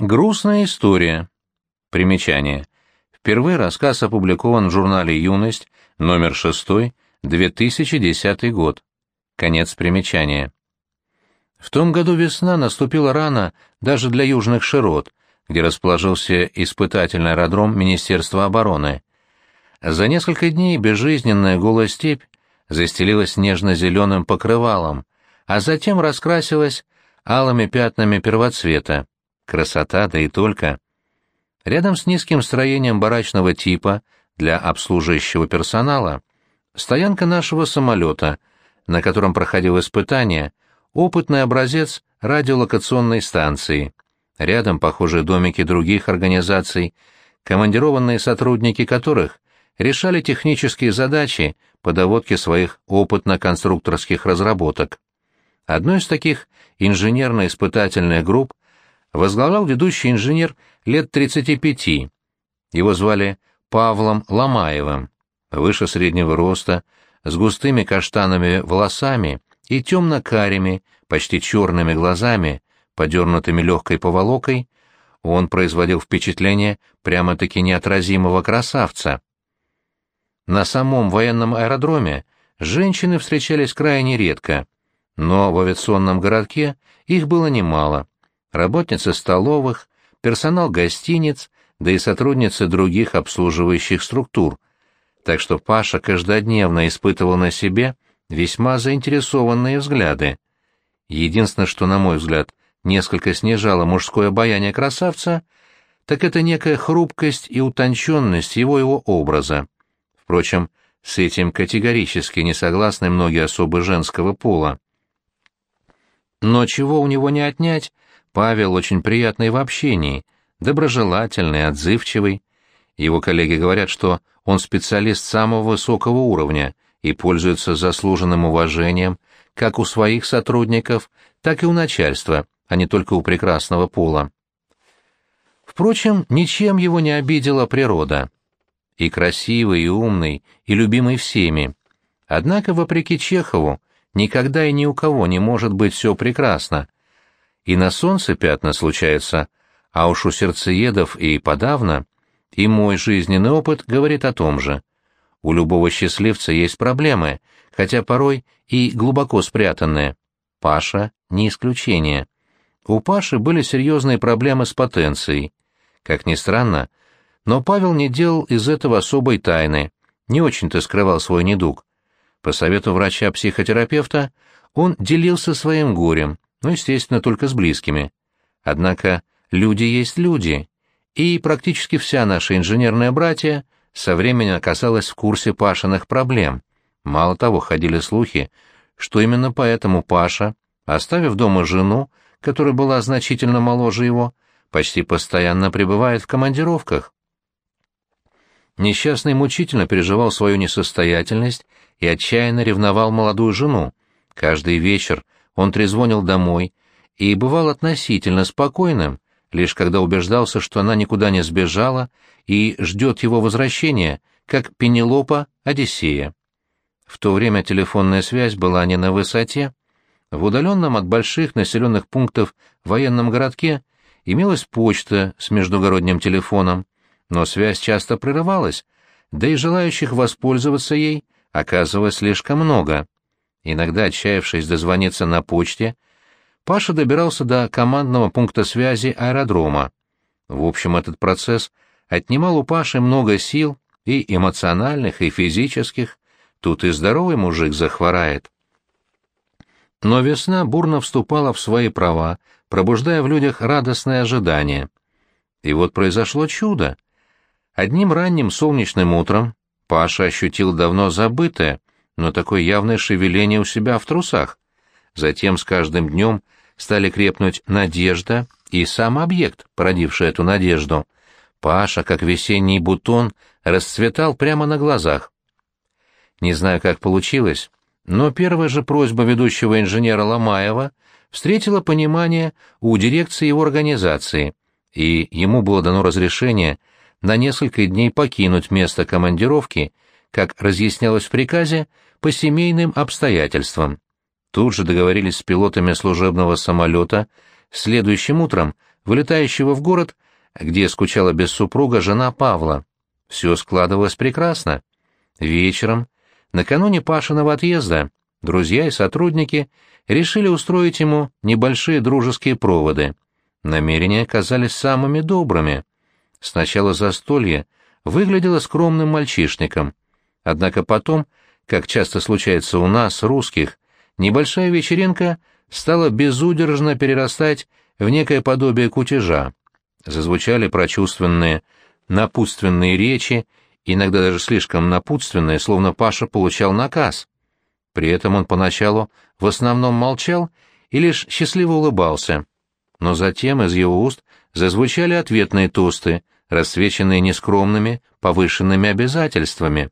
Грустная история. Примечание. Впервые рассказ опубликован в журнале «Юность», номер 6, 2010 год. Конец примечания. В том году весна наступила рано даже для южных широт, где расположился испытательный аэродром Министерства обороны. За несколько дней безжизненная голая степь застелилась нежно-зеленым покрывалом, а затем раскрасилась алыми пятнами первоцвета. Красота, да и только. Рядом с низким строением барачного типа для обслуживающего персонала стоянка нашего самолета, на котором проходил испытание, опытный образец радиолокационной станции. Рядом похожие домики других организаций, командированные сотрудники которых решали технические задачи по доводке своих опытно-конструкторских разработок. Одной из таких инженерно-испытательных групп возглавлял ведущий инженер лет 35. Его звали Павлом Ломаевым, выше среднего роста, с густыми каштанами волосами и темно-карими, почти черными глазами, подернутыми легкой поволокой, он производил впечатление прямо-таки неотразимого красавца. На самом военном аэродроме женщины встречались крайне редко, но в авиационном городке их было немало. Работницы столовых, персонал гостиниц, да и сотрудницы других обслуживающих структур. Так что Паша каждодневно испытывал на себе весьма заинтересованные взгляды. Единственное, что, на мой взгляд, несколько снижало мужское обаяние красавца, так это некая хрупкость и утонченность его его образа. Впрочем, с этим категорически не согласны многие особы женского пола. Но чего у него не отнять, Павел очень приятный в общении, доброжелательный, отзывчивый. Его коллеги говорят, что он специалист самого высокого уровня и пользуется заслуженным уважением как у своих сотрудников, так и у начальства, а не только у прекрасного пола. Впрочем, ничем его не обидела природа. И красивый, и умный, и любимый всеми. Однако, вопреки Чехову, Никогда и ни у кого не может быть все прекрасно. И на солнце пятна случаются, а уж у сердцеедов и подавно. И мой жизненный опыт говорит о том же. У любого счастливца есть проблемы, хотя порой и глубоко спрятанные. Паша — не исключение. У Паши были серьезные проблемы с потенцией. Как ни странно, но Павел не делал из этого особой тайны, не очень-то скрывал свой недуг. По совету врача-психотерапевта он делился своим горем, но, естественно, только с близкими. Однако люди есть люди, и практически вся наша инженерная братья со временем оказалась в курсе Пашиных проблем. Мало того, ходили слухи, что именно поэтому Паша, оставив дома жену, которая была значительно моложе его, почти постоянно пребывает в командировках. Несчастный мучительно переживал свою несостоятельность и отчаянно ревновал молодую жену. Каждый вечер он трезвонил домой и бывал относительно спокойным, лишь когда убеждался, что она никуда не сбежала и ждет его возвращения, как Пенелопа Одиссея. В то время телефонная связь была не на высоте. В удаленном от больших населенных пунктов военном городке имелась почта с междугородним телефоном, но связь часто прерывалась, да и желающих воспользоваться ей оказывалось слишком много. Иногда, отчаявшись дозвониться на почте, Паша добирался до командного пункта связи аэродрома. В общем, этот процесс отнимал у Паши много сил, и эмоциональных, и физических. Тут и здоровый мужик захворает. Но весна бурно вступала в свои права, пробуждая в людях радостное ожидание. И вот произошло чудо. Одним ранним солнечным утром Паша ощутил давно забытое, но такое явное шевеление у себя в трусах. Затем с каждым днем стали крепнуть надежда и сам объект, породивший эту надежду. Паша, как весенний бутон, расцветал прямо на глазах. Не знаю, как получилось, но первая же просьба ведущего инженера Ломаева встретила понимание у дирекции его организации, и ему было дано разрешение – на несколько дней покинуть место командировки, как разъяснялось в приказе, по семейным обстоятельствам. Тут же договорились с пилотами служебного самолета следующим утром вылетающего в город, где скучала без супруга жена Павла. Все складывалось прекрасно. Вечером, накануне Пашиного отъезда, друзья и сотрудники решили устроить ему небольшие дружеские проводы. Намерения казались самыми добрыми. Сначала застолье выглядело скромным мальчишником, однако потом, как часто случается у нас, русских, небольшая вечеринка стала безудержно перерастать в некое подобие кутежа. Зазвучали прочувственные, напутственные речи, иногда даже слишком напутственные, словно Паша получал наказ. При этом он поначалу в основном молчал и лишь счастливо улыбался. Но затем из его уст зазвучали ответные тосты, рассвеченные нескромными, повышенными обязательствами.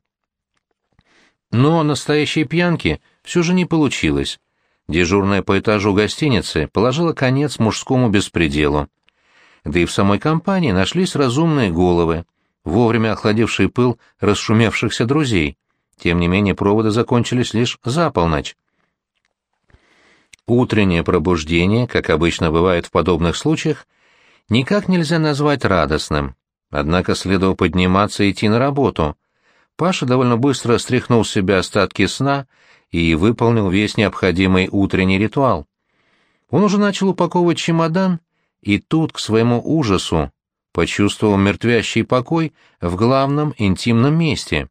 Но настоящей пьянки все же не получилось. Дежурная по этажу гостиницы положила конец мужскому беспределу. Да и в самой компании нашлись разумные головы, вовремя охладившие пыл расшумевшихся друзей. Тем не менее, проводы закончились лишь за полночь. Утреннее пробуждение, как обычно бывает в подобных случаях, никак нельзя назвать радостным. Однако следовало подниматься и идти на работу. Паша довольно быстро стряхнул с себя остатки сна и выполнил весь необходимый утренний ритуал. Он уже начал упаковывать чемодан, и тут, к своему ужасу, почувствовал мертвящий покой в главном интимном месте.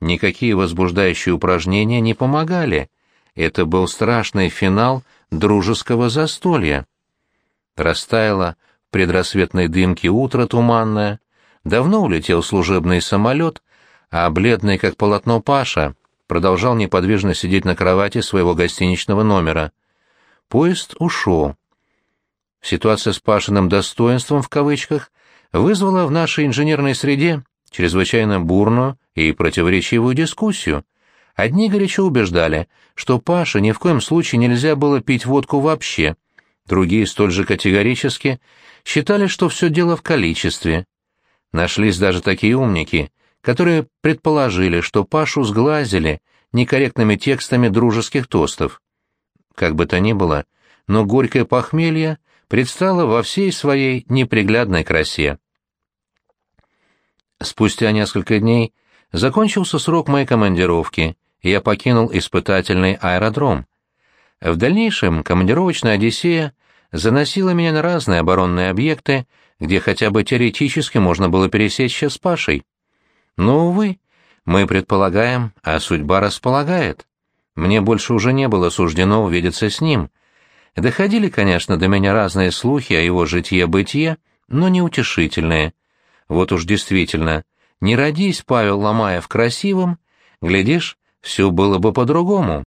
Никакие возбуждающие упражнения не помогали. Это был страшный финал дружеского застолья. Растаяло в предрассветной дымке утро туманное, давно улетел служебный самолет, а бледный как полотно Паша продолжал неподвижно сидеть на кровати своего гостиничного номера. Поезд ушел. Ситуация с Пашиным «достоинством» в кавычках вызвала в нашей инженерной среде чрезвычайно бурную и противоречивую дискуссию. Одни горячо убеждали, что Паше ни в коем случае нельзя было пить водку вообще, другие столь же категорически считали, что все дело в количестве. Нашлись даже такие умники, которые предположили, что Пашу сглазили некорректными текстами дружеских тостов. Как бы то ни было, но горькое похмелье предстало во всей своей неприглядной красе. Спустя несколько дней закончился срок моей командировки, и я покинул испытательный аэродром. В дальнейшем командировочная «Одиссея» заносила меня на разные оборонные объекты, где хотя бы теоретически можно было пересечься с Пашей. Но, увы, мы предполагаем, а судьба располагает. Мне больше уже не было суждено увидеться с ним. Доходили, конечно, до меня разные слухи о его житье-бытие, но неутешительные. Вот уж действительно, не родись Павел Ломаев красивым, глядишь, все было бы по-другому.